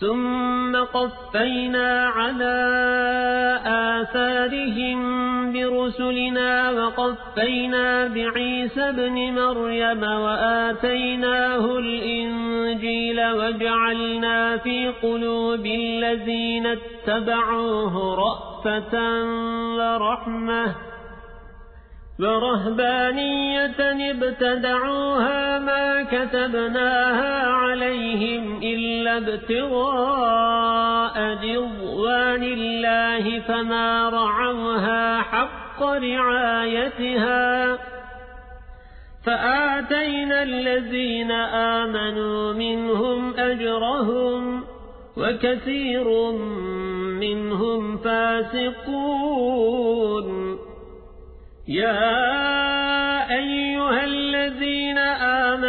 ثم قفينا على آثارهم برسلنا وقفينا بعيسى بن مريم وآتيناه الإنجيل وجعلنا في قلوب الذين اتبعوه رأفة ورحمة ورهبانية ابتدعوها ما كتبناها عليهم ابتغاء رضوان الله فما رعوها حق رعايتها فآتينا الذين آمنوا منهم أجرهم وكثير منهم فاسقون. يا